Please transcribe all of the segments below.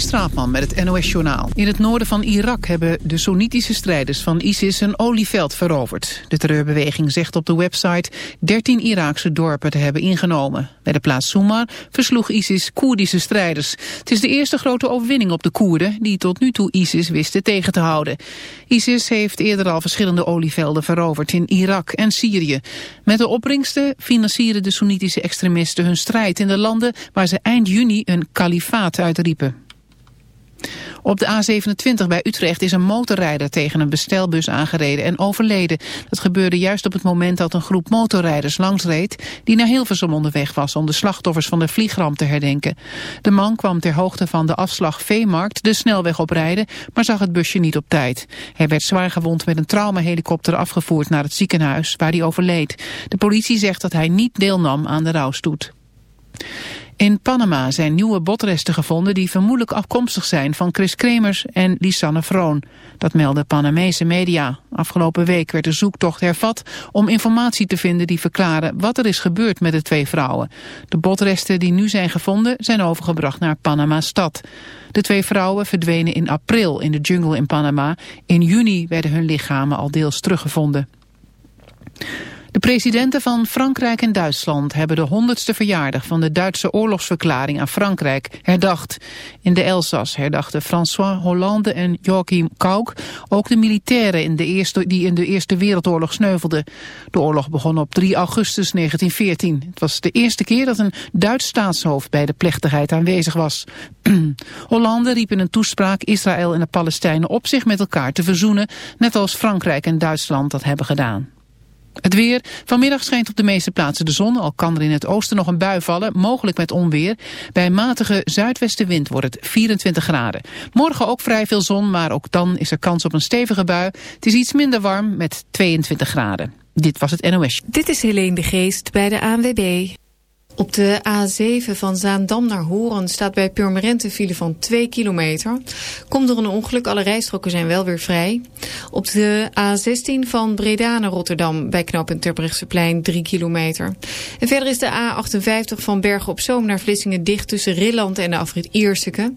Straatman met het NOS-journaal. In het noorden van Irak hebben de Soenitische strijders van ISIS een olieveld veroverd. De terreurbeweging zegt op de website 13 Iraakse dorpen te hebben ingenomen. Bij de plaats Soumar versloeg ISIS Koerdische strijders. Het is de eerste grote overwinning op de Koerden die tot nu toe ISIS wisten tegen te houden. ISIS heeft eerder al verschillende olievelden veroverd in Irak en Syrië. Met de opbrengsten financieren de Soenitische extremisten hun strijd in de landen waar ze eind juni een kalifaat uitriepen. Op de A27 bij Utrecht is een motorrijder tegen een bestelbus aangereden en overleden. Dat gebeurde juist op het moment dat een groep motorrijders langsreed... die naar Hilversum onderweg was om de slachtoffers van de vliegramp te herdenken. De man kwam ter hoogte van de afslag Veemarkt de snelweg oprijden... maar zag het busje niet op tijd. Hij werd zwaar gewond met een traumahelikopter afgevoerd naar het ziekenhuis... waar hij overleed. De politie zegt dat hij niet deelnam aan de rouwstoet. In Panama zijn nieuwe botresten gevonden die vermoedelijk afkomstig zijn van Chris Kremers en Lisanne Vroon. Dat melden Panamese media. Afgelopen week werd de zoektocht hervat om informatie te vinden die verklaren wat er is gebeurd met de twee vrouwen. De botresten die nu zijn gevonden zijn overgebracht naar Panama-stad. De twee vrouwen verdwenen in april in de jungle in Panama. In juni werden hun lichamen al deels teruggevonden. De presidenten van Frankrijk en Duitsland hebben de honderdste verjaardag van de Duitse oorlogsverklaring aan Frankrijk herdacht. In de Elzas herdachten François Hollande en Joachim Kauk ook de militairen in de eerste, die in de Eerste Wereldoorlog sneuvelden. De oorlog begon op 3 augustus 1914. Het was de eerste keer dat een Duits staatshoofd bij de plechtigheid aanwezig was. Hollande riep in een toespraak Israël en de Palestijnen op zich met elkaar te verzoenen, net als Frankrijk en Duitsland dat hebben gedaan. Het weer. Vanmiddag schijnt op de meeste plaatsen de zon. Al kan er in het oosten nog een bui vallen, mogelijk met onweer. Bij matige zuidwestenwind wordt het 24 graden. Morgen ook vrij veel zon, maar ook dan is er kans op een stevige bui. Het is iets minder warm met 22 graden. Dit was het NOS. Dit is Helene de Geest bij de ANWB. Op de A7 van Zaandam naar Horen staat bij Purmerend een file van 2 kilometer. Komt er een ongeluk, alle rijstroken zijn wel weer vrij. Op de A16 van Breda naar Rotterdam bij knooppunt Terbrechtseplein 3 kilometer. En verder is de A58 van Bergen op Zoom naar Vlissingen dicht tussen Rilland en de afrit Ierseke.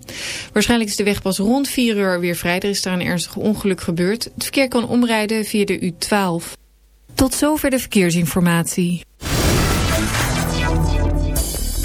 Waarschijnlijk is de weg pas rond 4 uur weer vrij. Er is daar een ernstig ongeluk gebeurd. Het verkeer kan omrijden via de U12. Tot zover de verkeersinformatie.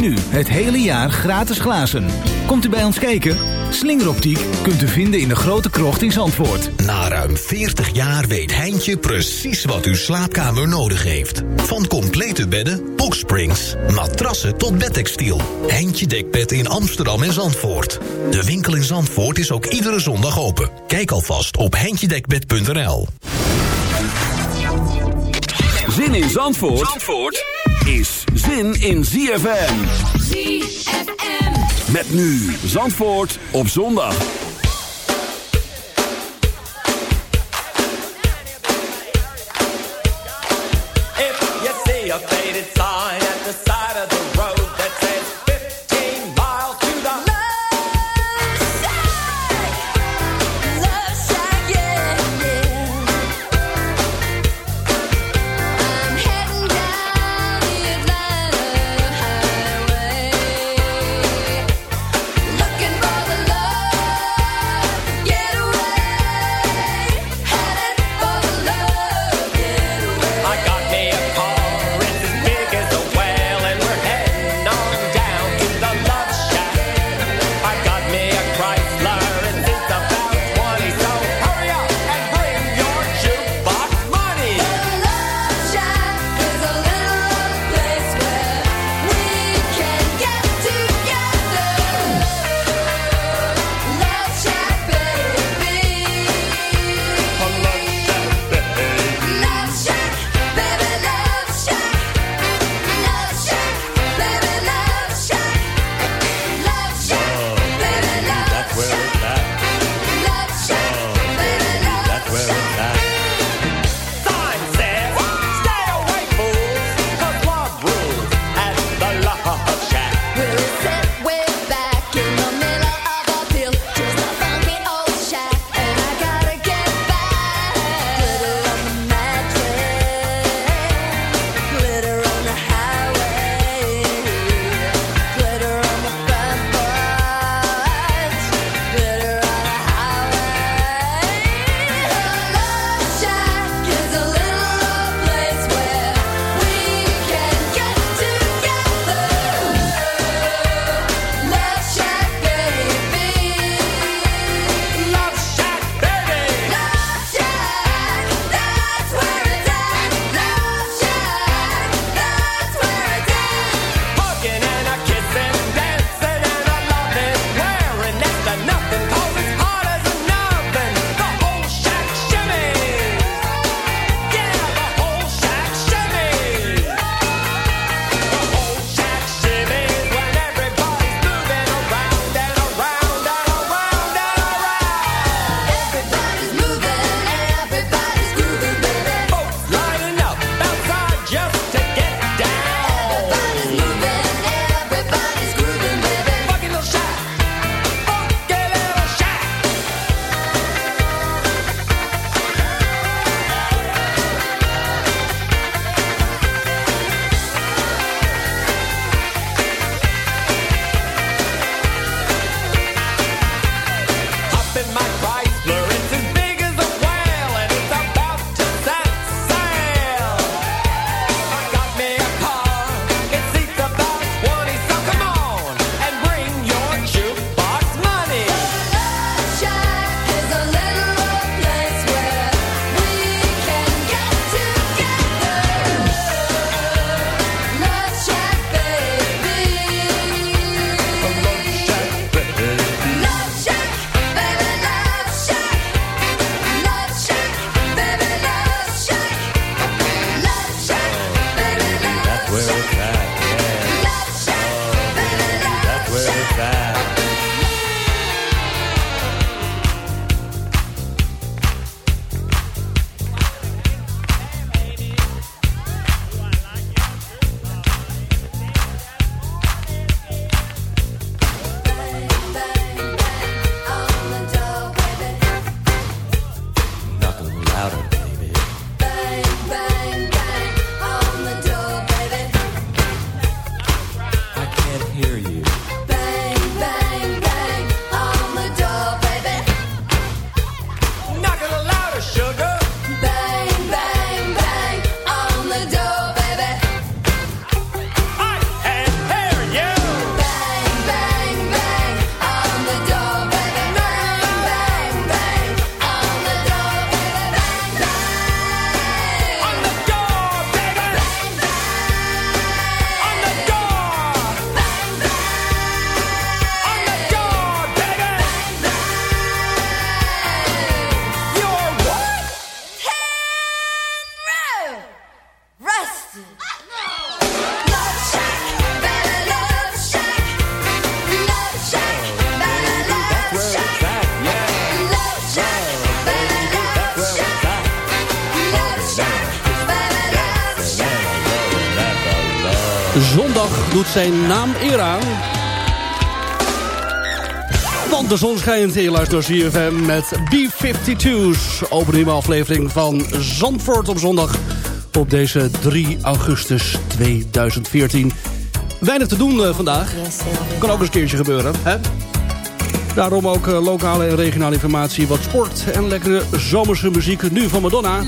Nu het hele jaar gratis glazen. Komt u bij ons kijken? Slingeroptiek kunt u vinden in de grote krocht in Zandvoort. Na ruim 40 jaar weet Heintje precies wat uw slaapkamer nodig heeft. Van complete bedden, boxsprings, matrassen tot bedtextiel. Heintje Dekbed in Amsterdam en Zandvoort. De winkel in Zandvoort is ook iedere zondag open. Kijk alvast op heintjedekbed.nl. Zin in Zandvoort, Zandvoort is zin in ZFM. ZFM. Met nu Zandvoort op zondag. Zijn naam eer aan. Want de zon schijnt helaas door CFM met B-52's. Open aflevering van Zandvoort op zondag op deze 3 augustus 2014. Weinig te doen uh, vandaag. Kan ook eens een keertje gebeuren, hè? Daarom ook uh, lokale en regionale informatie, wat sport en lekkere zomerse muziek. Nu van Madonna.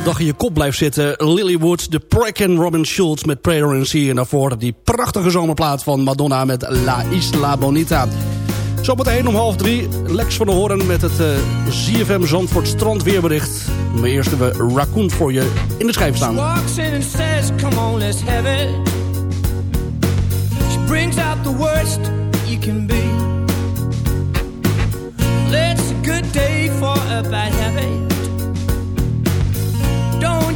Hele dag in je kop blijft zitten. Lilywood, The Prick en Robin Schulz met Prayer and Sea. En daarvoor die prachtige zomerplaat van Madonna met La Isla Bonita. Zometeen om half drie, Lex van der Hoorn met het eh, ZFM Zandvoort strandweerbericht. Maar eerst hebben we Raccoon voor je in de schijf staan.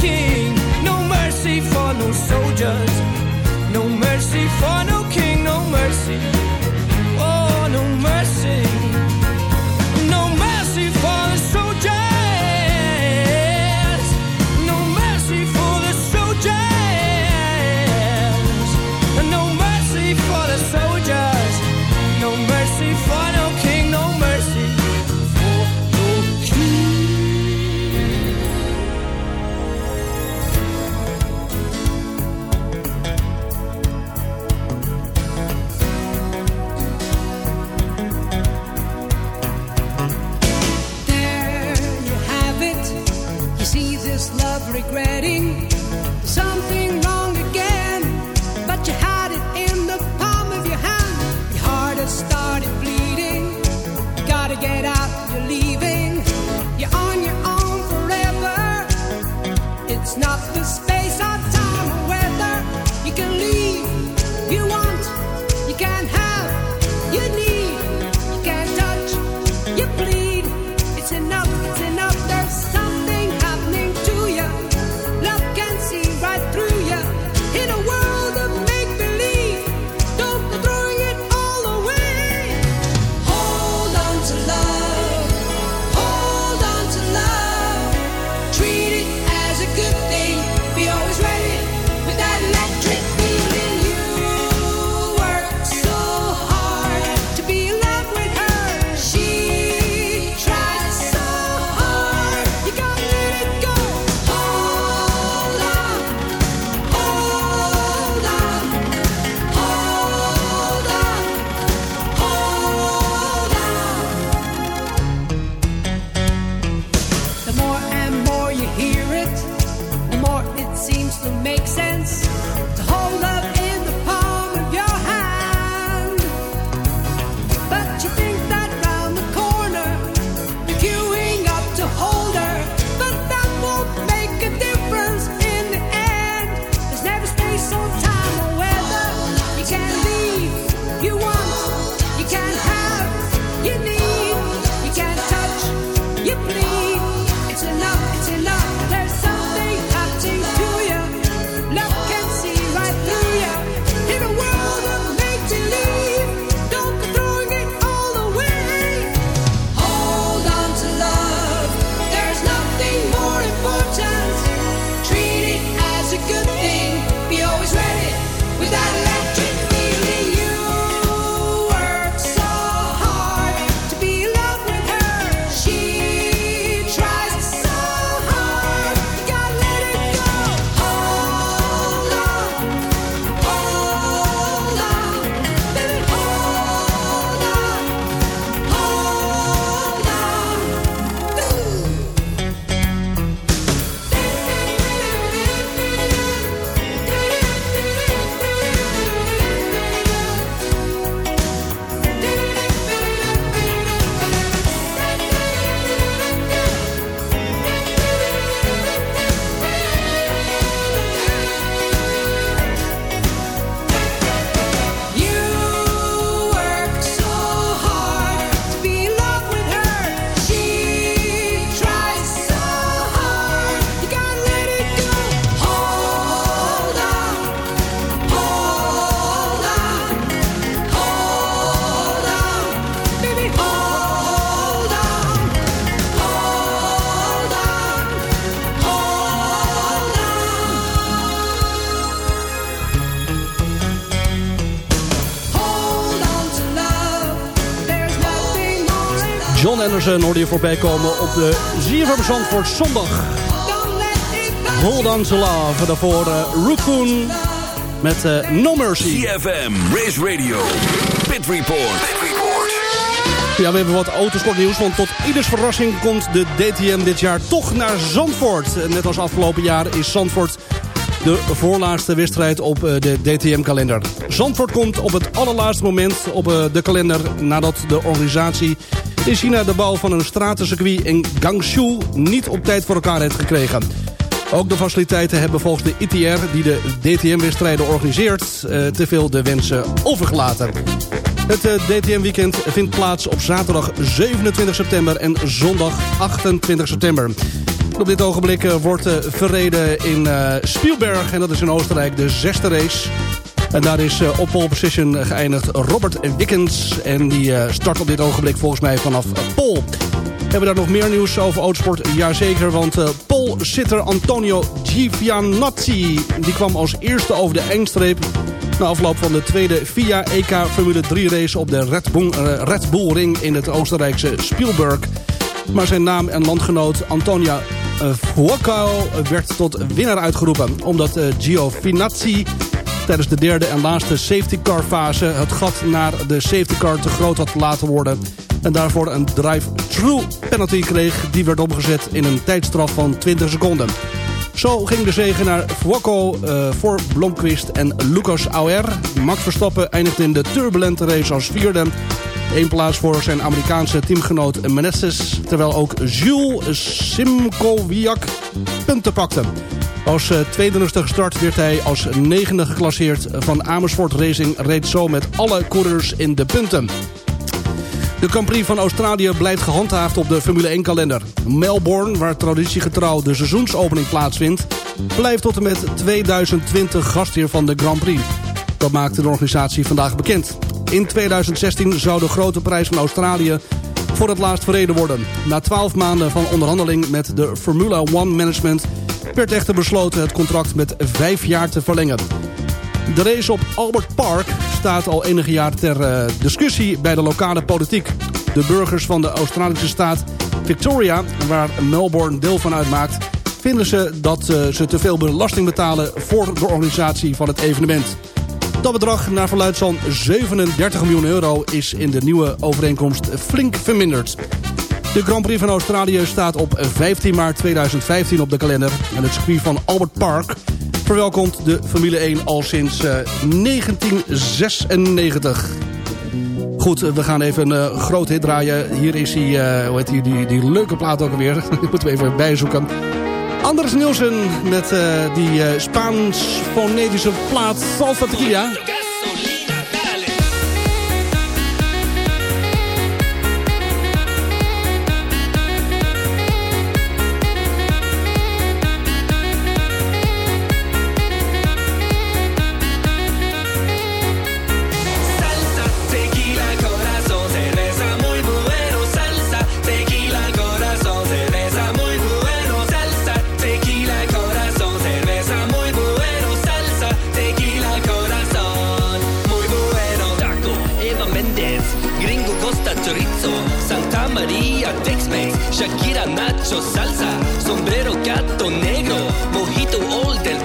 king. No mercy for no soldiers, no mercy for no John Anderson hoorde je voorbij komen op de ZFM Zandvoort zondag. Hold on to love. Daarvoor uh, met uh, No Mercy. CFM, Race Radio, Pit Report. Ja, we hebben wat autosportnieuws, want tot ieders verrassing komt de DTM dit jaar toch naar Zandvoort. Net als afgelopen jaar is Zandvoort de voorlaatste wedstrijd op eh, de DTM-kalender. Zandvoort komt op het allerlaatste moment op de kalender... nadat de organisatie in China de bouw van een stratencircuit in Gangshu... niet op tijd voor elkaar heeft gekregen. Ook de faciliteiten hebben volgens de ITR, die de DTM-wedstrijden organiseert... eh, te veel de wensen overgelaten. Het eh, DTM-weekend vindt plaats op zaterdag 27 september en zondag 28 september. Op dit ogenblik eh, wordt verreden in Spielberg en dat is in Oostenrijk de zesde race. En daar is eh, op pole position geëindigd Robert Wickens. En die eh, start op dit ogenblik volgens mij vanaf pole. Hebben we daar nog meer nieuws over autosport? Jazeker, want uh, pole-sitter Antonio Giovinazzi... die kwam als eerste over de eindstreep... na afloop van de tweede FIA EK Formule 3 race... op de Red Bull, eh, Red Bull Ring in het Oostenrijkse Spielberg. Maar zijn naam en landgenoot Antonia Fuoco werd tot winnaar uitgeroepen... omdat uh, Giovinazzi tijdens de derde en laatste safety car fase... het gat naar de safety car te groot had laten worden... en daarvoor een drive-through penalty kreeg... die werd omgezet in een tijdstraf van 20 seconden. Zo ging de zege naar Fuoco uh, voor Blomqvist en Lucas Auer. Max Verstappen eindigde in de turbulente race als vierde... Eén plaats voor zijn Amerikaanse teamgenoot Meneses... terwijl ook Jules Simkowiak punten pakte. Als uh, tweede rustig gestart werd hij als negende geclasseerd van Amersfoort Racing... reed zo met alle coureurs in de punten. De Grand Prix van Australië blijft gehandhaafd op de Formule 1-kalender. Melbourne, waar traditiegetrouw de seizoensopening plaatsvindt... blijft tot en met 2020 gastheer van de Grand Prix. Dat maakte de organisatie vandaag bekend. In 2016 zou de grote prijs van Australië voor het laatst verreden worden. Na 12 maanden van onderhandeling met de Formula One Management... werd echter besloten het contract met vijf jaar te verlengen. De race op Albert Park staat al enige jaar ter uh, discussie bij de lokale politiek. De burgers van de Australische staat Victoria, waar Melbourne deel van uitmaakt... vinden ze dat uh, ze te veel belasting betalen voor de organisatie van het evenement. Dat bedrag naar verluidt zo'n 37 miljoen euro is in de nieuwe overeenkomst flink verminderd. De Grand Prix van Australië staat op 15 maart 2015 op de kalender. En het circuit van Albert Park verwelkomt de Formule 1 al sinds uh, 1996. Goed, we gaan even een uh, groot hit draaien. Hier is die, uh, hoe heet die, die, die leuke plaat ook alweer. Die moeten we even bijzoeken. Anders Nielsen met die Spaans-fonetische plaat Salsa Tequila. Nacho salsa, sombrero gato negro, mojito old del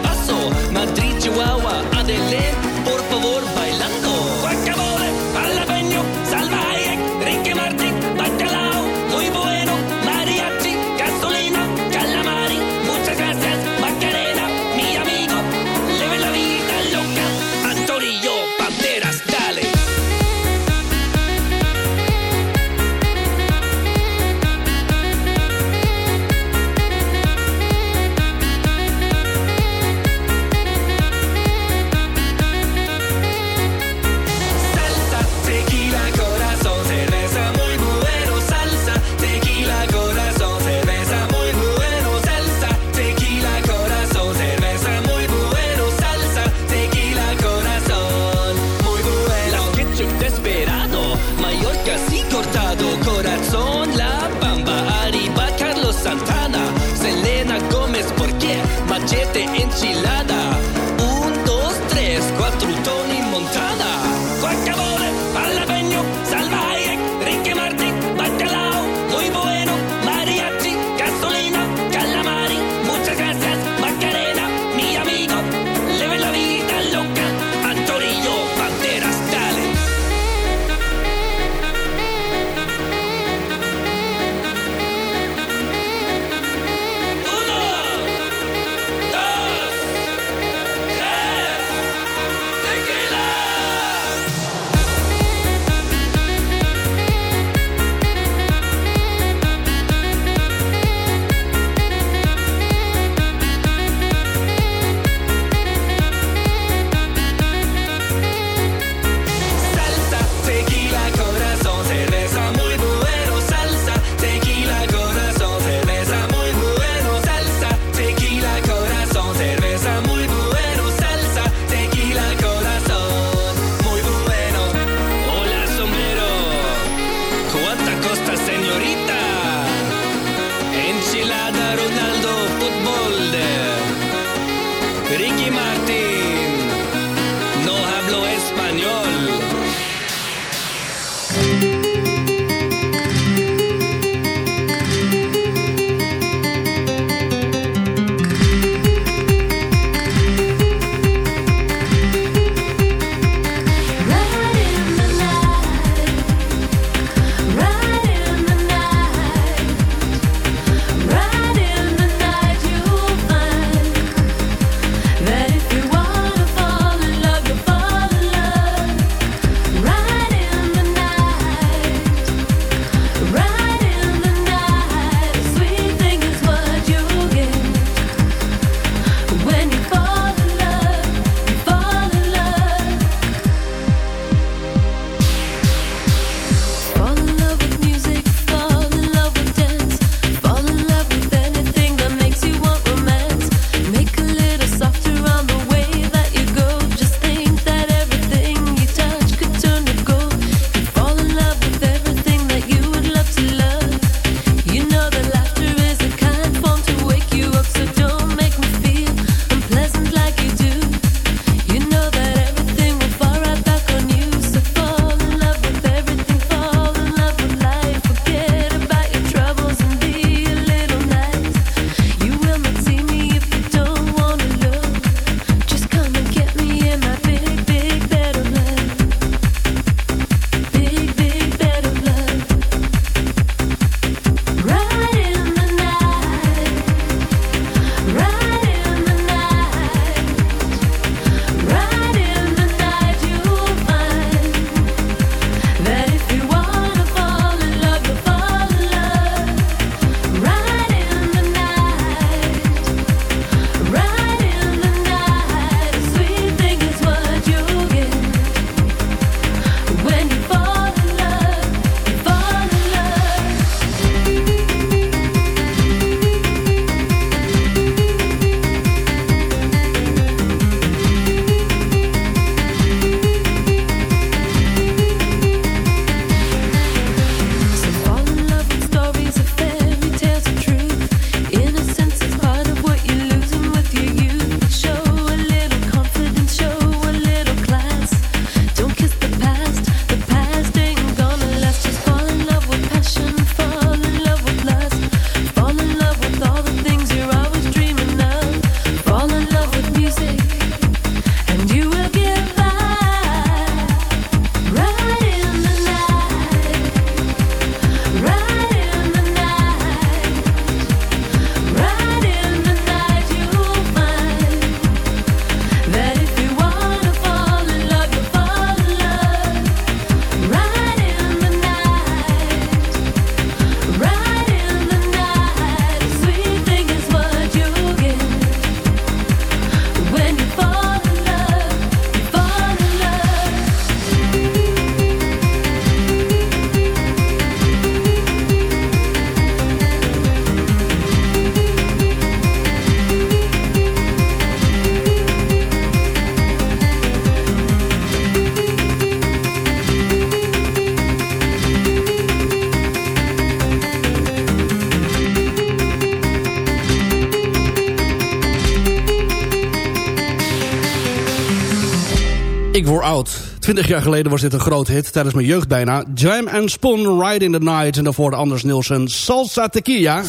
Word oud. Twintig jaar geleden was dit een groot hit, tijdens mijn jeugd bijna. Jam and Spoon, Ride in the Night. En daarvoor de Anders Nielsen, Salsa Tequila.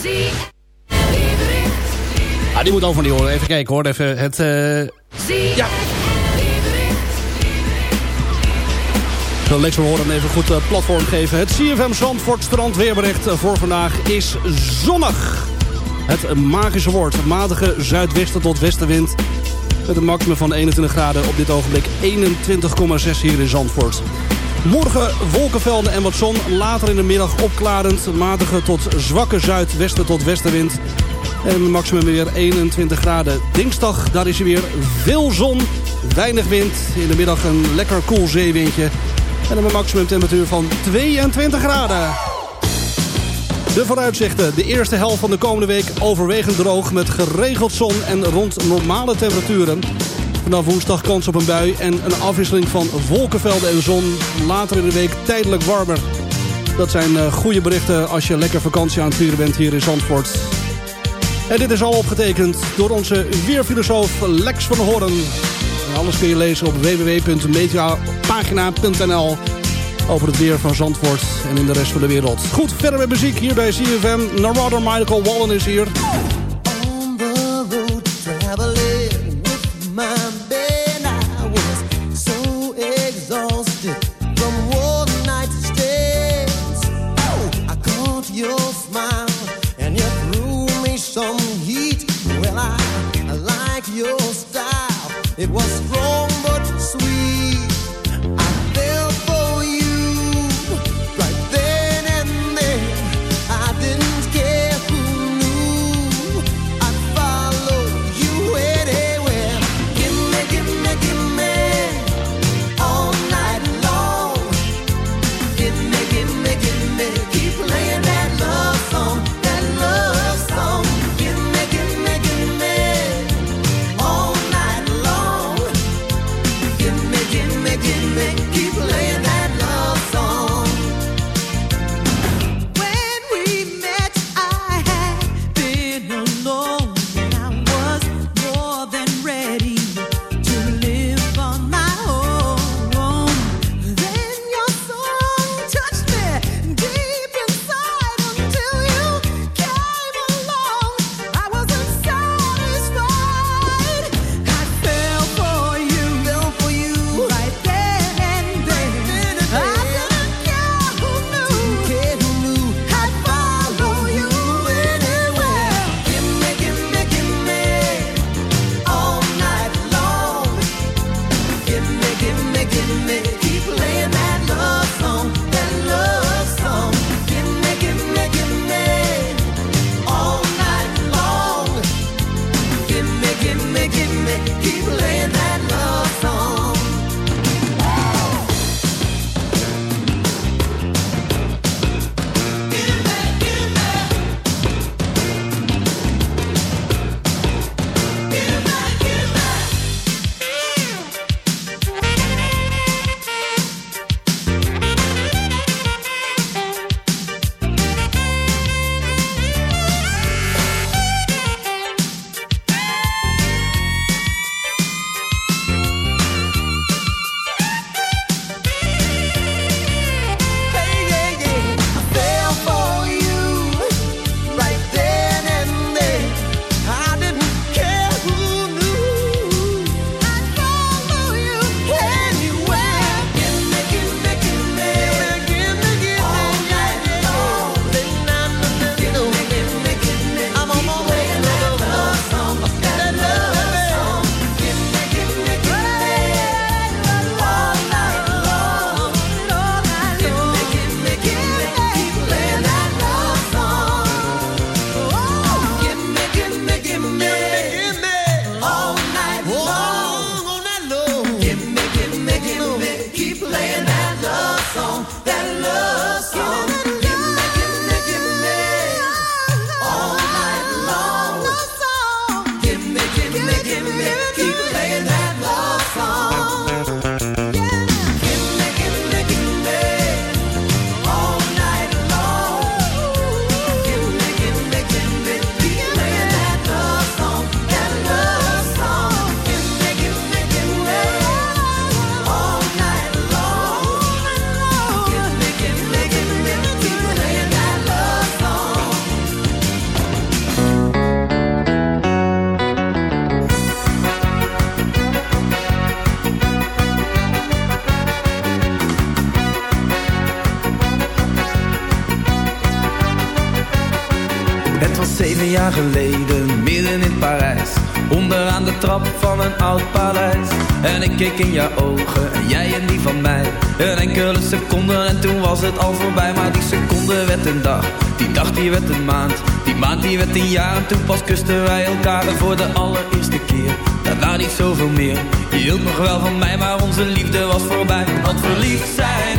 Ah, die moet over die horen. Even kijken hoor. Even het... eh ja. Zo, Lex we horen even goed eh, platform geven. Het CFM Zandvoort strand weerbericht eh, voor vandaag is zonnig. Het magische woord. Matige zuidwesten tot westenwind. Met een maximum van 21 graden. Op dit ogenblik 21,6 hier in Zandvoort. Morgen wolkenvelden en wat zon. Later in de middag opklarend. Matige tot zwakke zuidwesten tot westenwind. En maximum weer 21 graden. Dinsdag, daar is er weer veel zon. Weinig wind. In de middag een lekker koel zeewindje. En een maximum temperatuur van 22 graden. De vooruitzichten. De eerste helft van de komende week overwegend droog met geregeld zon en rond normale temperaturen. Vanaf woensdag kans op een bui en een afwisseling van wolkenvelden en zon. Later in de week tijdelijk warmer. Dat zijn eh, goede berichten als je lekker vakantie aan het vieren bent hier in Zandvoort. En dit is al opgetekend door onze weerfilosoof Lex van Hoorn. En alles kun je lezen op www.mediapagina.nl over het weer van Zandvoort en in de rest van de wereld. Goed, verder met muziek hier bij CFM. Narada Michael Wallen is hier. Kusten wij elkaar voor de allereerste keer. Daarna niet zoveel meer. Je hield nog wel van mij, maar onze liefde was voorbij. Want verliefd zijn.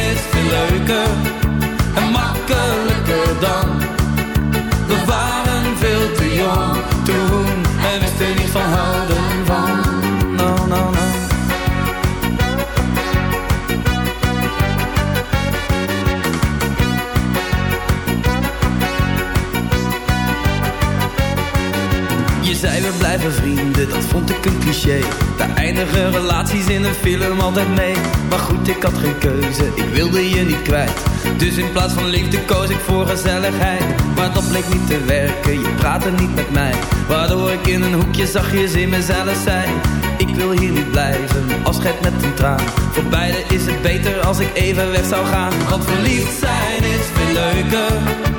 Blijven vrienden, dat vond ik een cliché. Daar eindigen relaties in een film altijd mee. Maar goed, ik had geen keuze, ik wilde je niet kwijt. Dus in plaats van liefde koos ik voor gezelligheid. Maar dat bleek niet te werken, je praatte niet met mij. Waardoor ik in een hoekje zachtjes in mezelf zei Ik wil hier niet blijven, afscheid met een traan. Voor beide is het beter als ik even weg zou gaan. Want verliefd zijn is veel leuker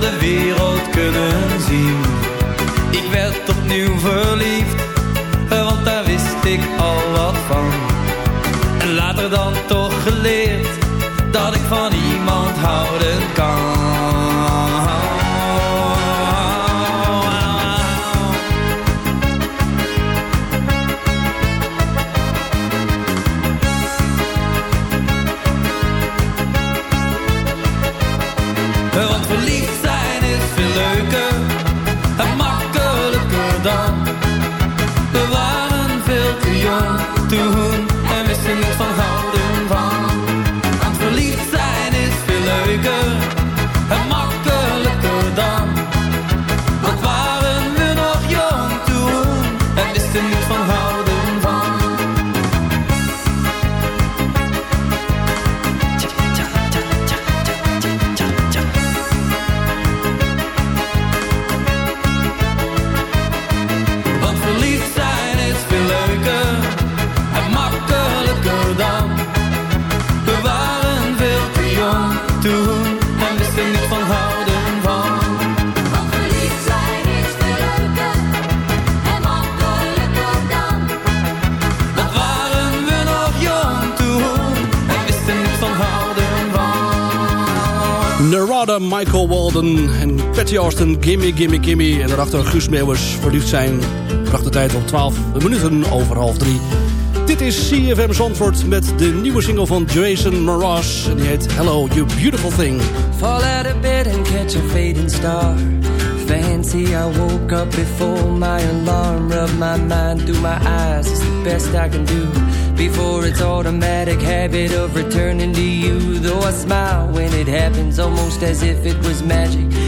de wereld kunnen zien. Ik werd opnieuw verliefd, want daar wist ik al wat van. En later dan toch geleerd, dat ik van iemand houden kan. Austin, Gimme Gimme Gimme. En daarachter Guus Meeuwers, verliefd zijn. Bracht de tijd op 12 minuten over half drie. Dit is CFM Zandvoort met de nieuwe single van Jason Mraz. En die heet Hello, You Beautiful Thing. Fall out of bed and catch a fading star. Fancy, I woke up before my alarm. Rub my mind through my eyes, it's the best I can do. Before it's automatic habit of returning to you. Though I smile when it happens, almost as if it was magic.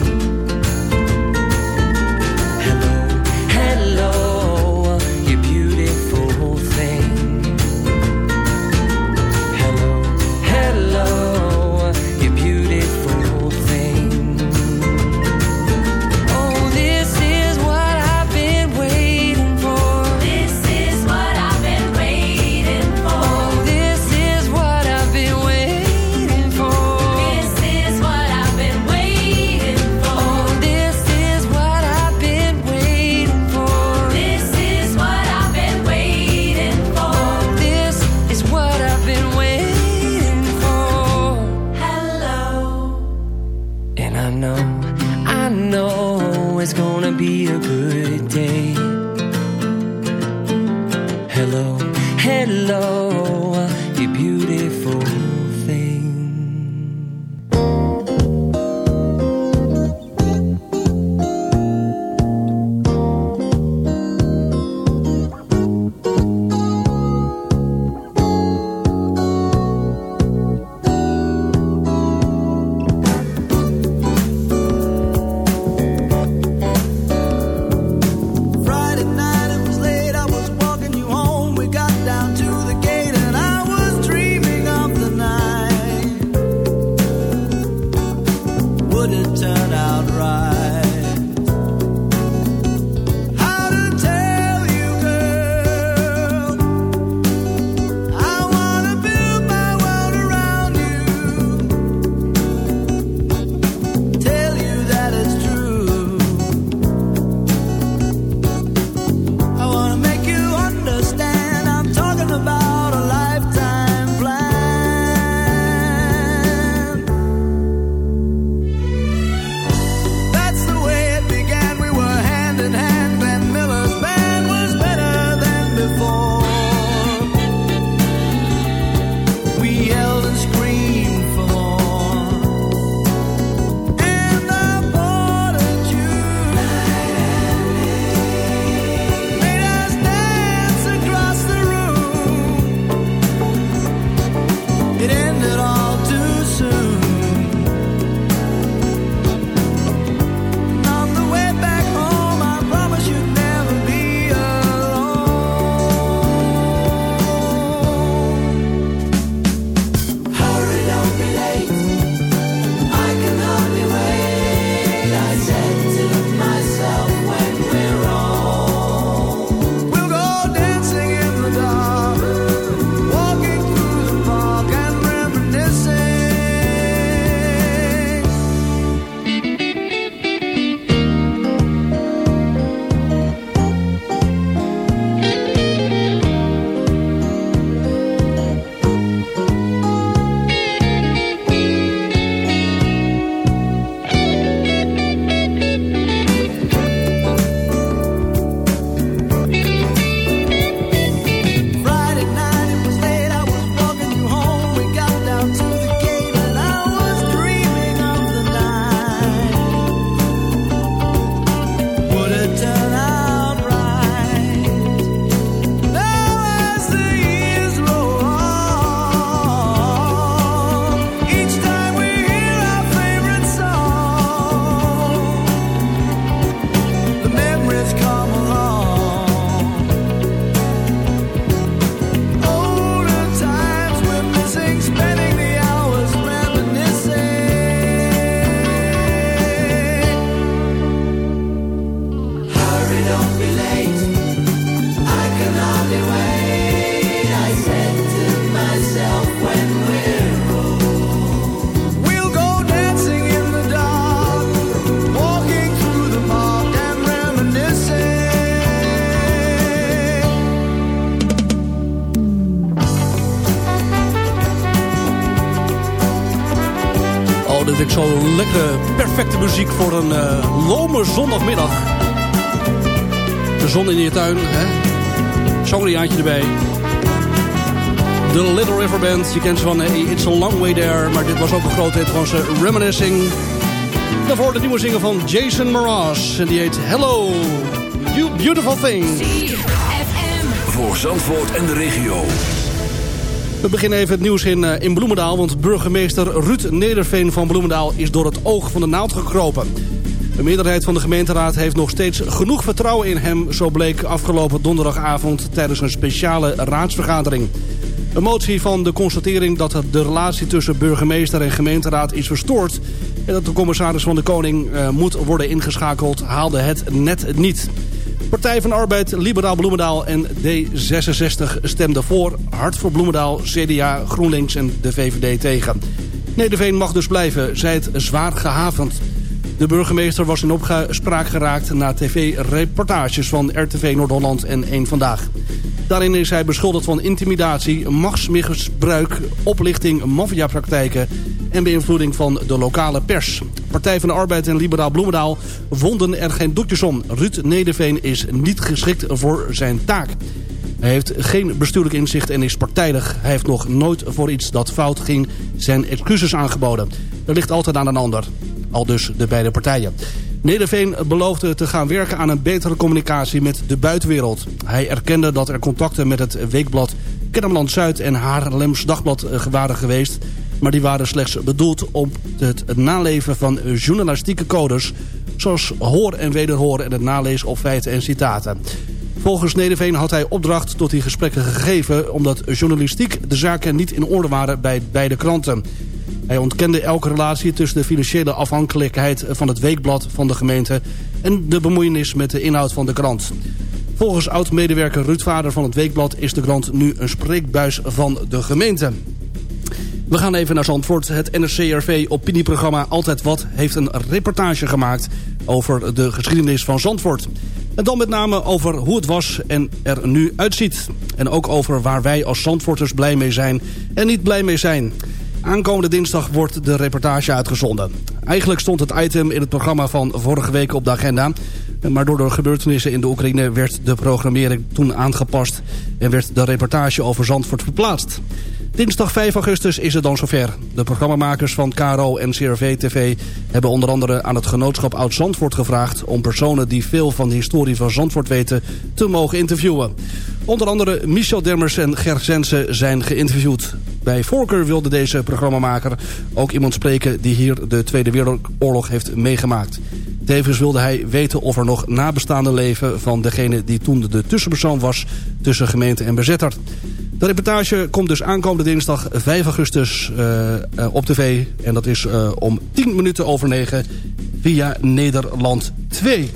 muziek voor een eh lome zondagmiddag. De zon in je tuin, hè? Zongeriaantje erbij. De Little River Band, je kent ze van hey, It's a Long Way There. Maar dit was ook een groot hit van ze, Reminiscing. Daarvoor de nieuwe zinger van Jason Mraz. En die heet Hello, You Beautiful Thing. Voor Zandvoort en de regio. We beginnen even het nieuws in, eh, in Bloemendaal. Want burgemeester Ruud Nederveen van Bloemendaal is door het oog van de naald gekropen. De meerderheid van de gemeenteraad heeft nog steeds genoeg vertrouwen in hem. Zo bleek afgelopen donderdagavond tijdens een speciale raadsvergadering. Een motie van de constatering dat de relatie tussen burgemeester en gemeenteraad is verstoord... en dat de commissaris van de Koning eh, moet worden ingeschakeld, haalde het net niet. Partij van Arbeid, Liberaal Bloemendaal en D66 stemden voor. Hart voor Bloemendaal, CDA, GroenLinks en de VVD tegen. Nederveen mag dus blijven, zij het zwaar gehavend. De burgemeester was in opspraak geraakt na tv-reportages van RTV Noord-Holland en 1 Vandaag. Daarin is hij beschuldigd van intimidatie, machtsmisbruik, oplichting, maffiapraktijken en beïnvloeding van de lokale pers. Partij van de Arbeid en Liberaal Bloemendaal vonden er geen doekjes om. Ruud Nederveen is niet geschikt voor zijn taak. Hij heeft geen bestuurlijk inzicht en is partijdig. Hij heeft nog nooit voor iets dat fout ging zijn excuses aangeboden. Er ligt altijd aan een ander. Al dus de beide partijen. Nederveen beloofde te gaan werken aan een betere communicatie met de buitenwereld. Hij erkende dat er contacten met het weekblad Kennemerland Zuid en Haarlems Dagblad waren geweest. Maar die waren slechts bedoeld om het naleven van journalistieke codes... zoals hoor en wederhoor en het nalezen op feiten en citaten. Volgens Nederveen had hij opdracht tot die gesprekken gegeven... omdat journalistiek de zaken niet in orde waren bij beide kranten. Hij ontkende elke relatie tussen de financiële afhankelijkheid van het weekblad van de gemeente... en de bemoeienis met de inhoud van de krant. Volgens oud-medewerker Ruud Vader van het Weekblad is de krant nu een spreekbuis van de gemeente. We gaan even naar Zandvoort. Het NRCRV opinieprogramma Altijd Wat heeft een reportage gemaakt over de geschiedenis van Zandvoort. En dan met name over hoe het was en er nu uitziet. En ook over waar wij als Zandvoorters blij mee zijn en niet blij mee zijn. Aankomende dinsdag wordt de reportage uitgezonden. Eigenlijk stond het item in het programma van vorige week op de agenda. Maar door de gebeurtenissen in de Oekraïne werd de programmering toen aangepast... en werd de reportage over Zandvoort verplaatst. Dinsdag 5 augustus is het dan zover. De programmamakers van KRO en CRV-TV hebben onder andere aan het genootschap Oud-Zandvoort gevraagd... om personen die veel van de historie van Zandvoort weten te mogen interviewen. Onder andere Michel Demmers en Ger Zensen zijn geïnterviewd. Bij voorkeur wilde deze programmamaker ook iemand spreken die hier de Tweede Wereldoorlog heeft meegemaakt. Tevens wilde hij weten of er nog nabestaanden leven van degene die toen de tussenpersoon was tussen gemeente en bezetter. De reportage komt dus aankomende dinsdag 5 augustus uh, uh, op tv. En dat is uh, om 10 minuten over 9 via Nederland 2.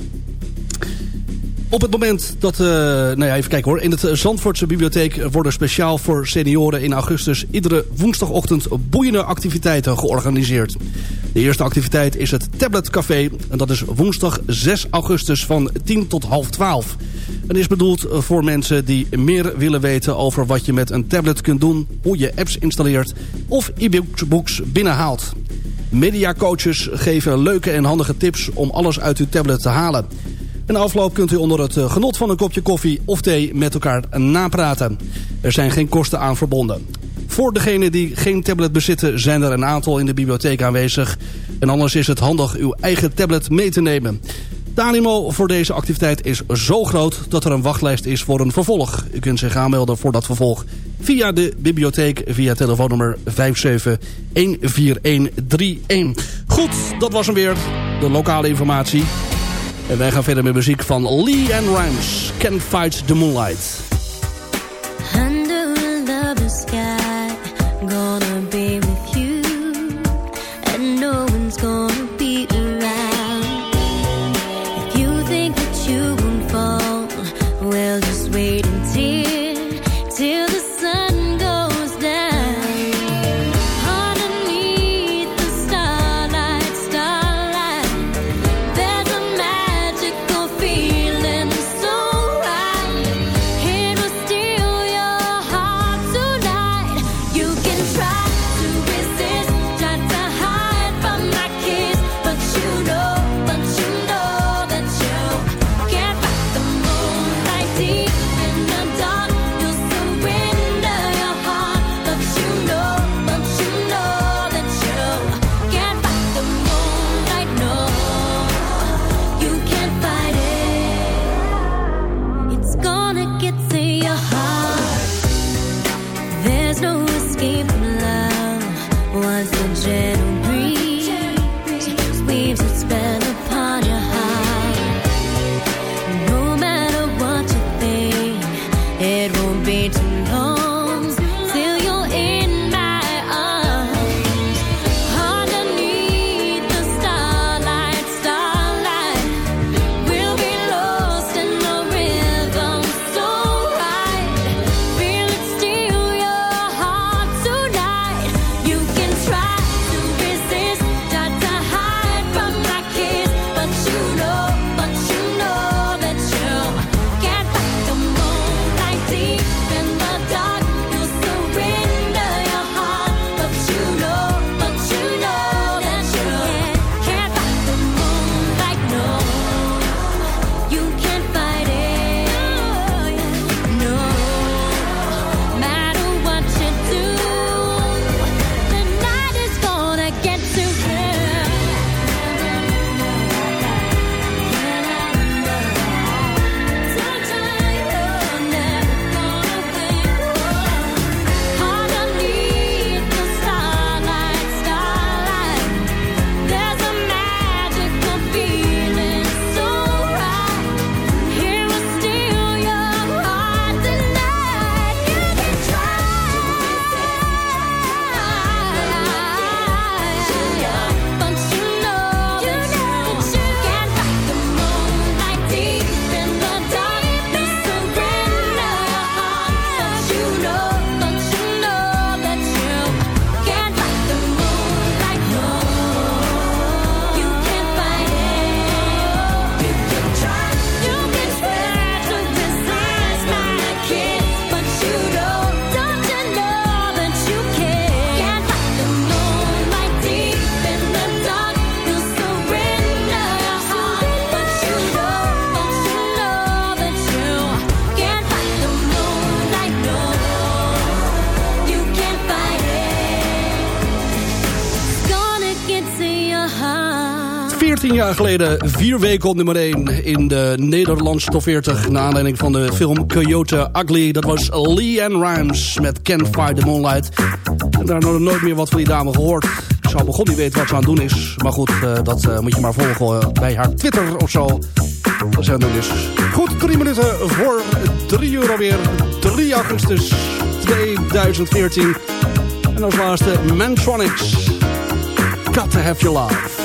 Op het moment dat, uh, nou ja, even kijken hoor. In het Zandvoortse bibliotheek worden speciaal voor senioren in augustus iedere woensdagochtend boeiende activiteiten georganiseerd. De eerste activiteit is het Tablet Café. En dat is woensdag 6 augustus van 10 tot half 12. Het is bedoeld voor mensen die meer willen weten over wat je met een tablet kunt doen, hoe je apps installeert of e-books binnenhaalt. Mediacoaches geven leuke en handige tips om alles uit uw tablet te halen. En afloop kunt u onder het genot van een kopje koffie of thee met elkaar napraten. Er zijn geen kosten aan verbonden. Voor degenen die geen tablet bezitten zijn er een aantal in de bibliotheek aanwezig. En anders is het handig uw eigen tablet mee te nemen. De animo voor deze activiteit is zo groot dat er een wachtlijst is voor een vervolg. U kunt zich aanmelden voor dat vervolg via de bibliotheek via telefoonnummer 5714131. Goed, dat was hem weer. De lokale informatie. En wij gaan verder met muziek van Lee and Rhymes. Can't Fight the Moonlight. geleden vier weken op nummer 1 in de Nederlandse top 40. Naar aanleiding van de film Coyote Ugly. Dat was Lee Ann Rimes met Ken Fight the Moonlight. En daar nog nooit meer wat van die dame gehoord. Ik zou begon niet weten wat ze aan het doen is. Maar goed, eh, dat eh, moet je maar volgen eh, bij haar Twitter of zo. Zending dus. Goed, drie minuten voor drie uur alweer. 3 augustus 2014. En als laatste Mantronics. Got to have your love.